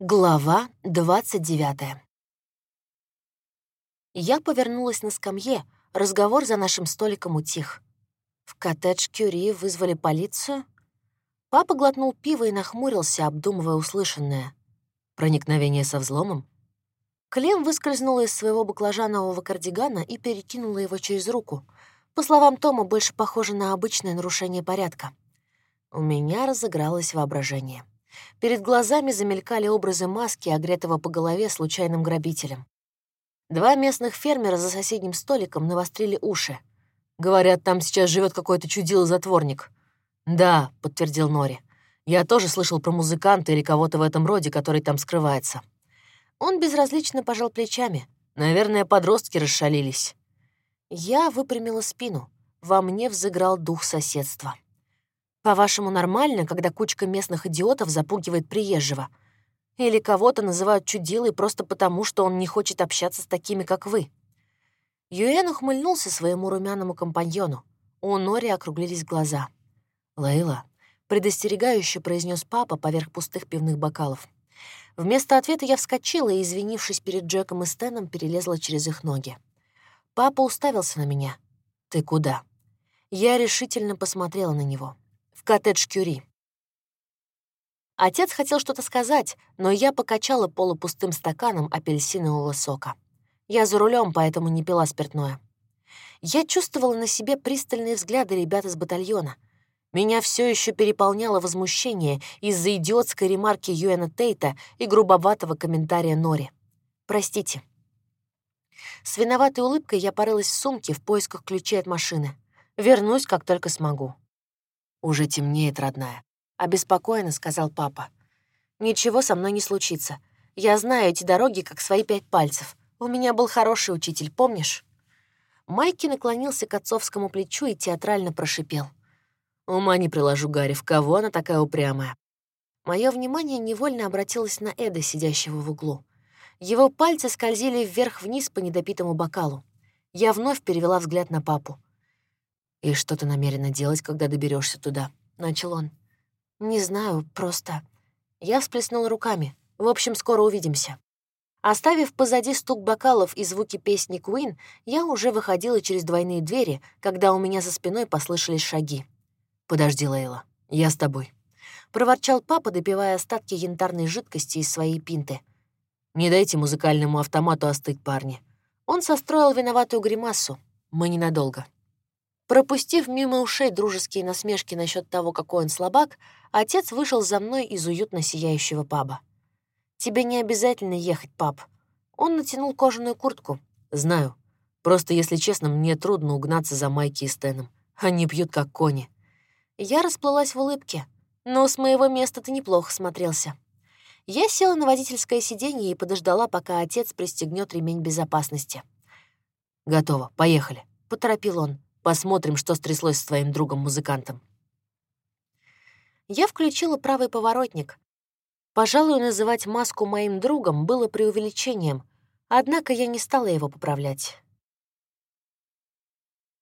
Глава 29 Я повернулась на скамье, разговор за нашим столиком утих. В коттедж Кюри вызвали полицию. Папа глотнул пиво и нахмурился, обдумывая услышанное. Проникновение со взломом? Клем выскользнула из своего баклажанового кардигана и перекинула его через руку. По словам Тома, больше похоже на обычное нарушение порядка. У меня разыгралось воображение. Перед глазами замелькали образы маски, огретого по голове случайным грабителем. Два местных фермера за соседним столиком навострили уши. «Говорят, там сейчас живет какой-то чудило-затворник». «Да», — подтвердил Нори. «Я тоже слышал про музыканта или кого-то в этом роде, который там скрывается». Он безразлично пожал плечами. «Наверное, подростки расшалились». Я выпрямила спину. Во мне взыграл дух соседства. По-вашему, нормально, когда кучка местных идиотов запугивает приезжего? Или кого-то называют чудилой просто потому, что он не хочет общаться с такими, как вы?» Юэн ухмыльнулся своему румяному компаньону. У Нори округлились глаза. «Лейла», — предостерегающе произнес папа поверх пустых пивных бокалов. Вместо ответа я вскочила и, извинившись перед Джеком и Стэном, перелезла через их ноги. Папа уставился на меня. «Ты куда?» Я решительно посмотрела на него коттедж Кюри. Отец хотел что-то сказать, но я покачала полупустым стаканом апельсинового сока. Я за рулем, поэтому не пила спиртное. Я чувствовала на себе пристальные взгляды ребят из батальона. Меня все еще переполняло возмущение из-за идиотской ремарки Юэна Тейта и грубоватого комментария Нори. «Простите». С виноватой улыбкой я порылась в сумке в поисках ключей от машины. Вернусь, как только смогу. «Уже темнеет, родная», — обеспокоенно сказал папа. «Ничего со мной не случится. Я знаю эти дороги, как свои пять пальцев. У меня был хороший учитель, помнишь?» Майки наклонился к отцовскому плечу и театрально прошипел. «Ума не приложу, Гарри, в кого она такая упрямая?» Мое внимание невольно обратилось на Эда, сидящего в углу. Его пальцы скользили вверх-вниз по недопитому бокалу. Я вновь перевела взгляд на папу. «И что ты намерена делать, когда доберешься туда?» — начал он. «Не знаю, просто...» Я всплеснула руками. «В общем, скоро увидимся». Оставив позади стук бокалов и звуки песни Куин, я уже выходила через двойные двери, когда у меня за спиной послышались шаги. «Подожди, Лейла, я с тобой», — проворчал папа, допивая остатки янтарной жидкости из своей пинты. «Не дайте музыкальному автомату остыть, парни». Он состроил виноватую гримасу. «Мы ненадолго». Пропустив мимо ушей дружеские насмешки насчет того, какой он слабак, отец вышел за мной из уютно сияющего паба. «Тебе не обязательно ехать, пап». Он натянул кожаную куртку. «Знаю. Просто, если честно, мне трудно угнаться за Майки и Стэном. Они пьют, как кони». Я расплылась в улыбке. «Но с моего места ты неплохо смотрелся». Я села на водительское сиденье и подождала, пока отец пристегнет ремень безопасности. «Готово, поехали», — поторопил он. Посмотрим, что стряслось с твоим другом-музыкантом. Я включила правый поворотник. Пожалуй, называть маску моим другом было преувеличением, однако я не стала его поправлять.